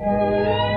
Música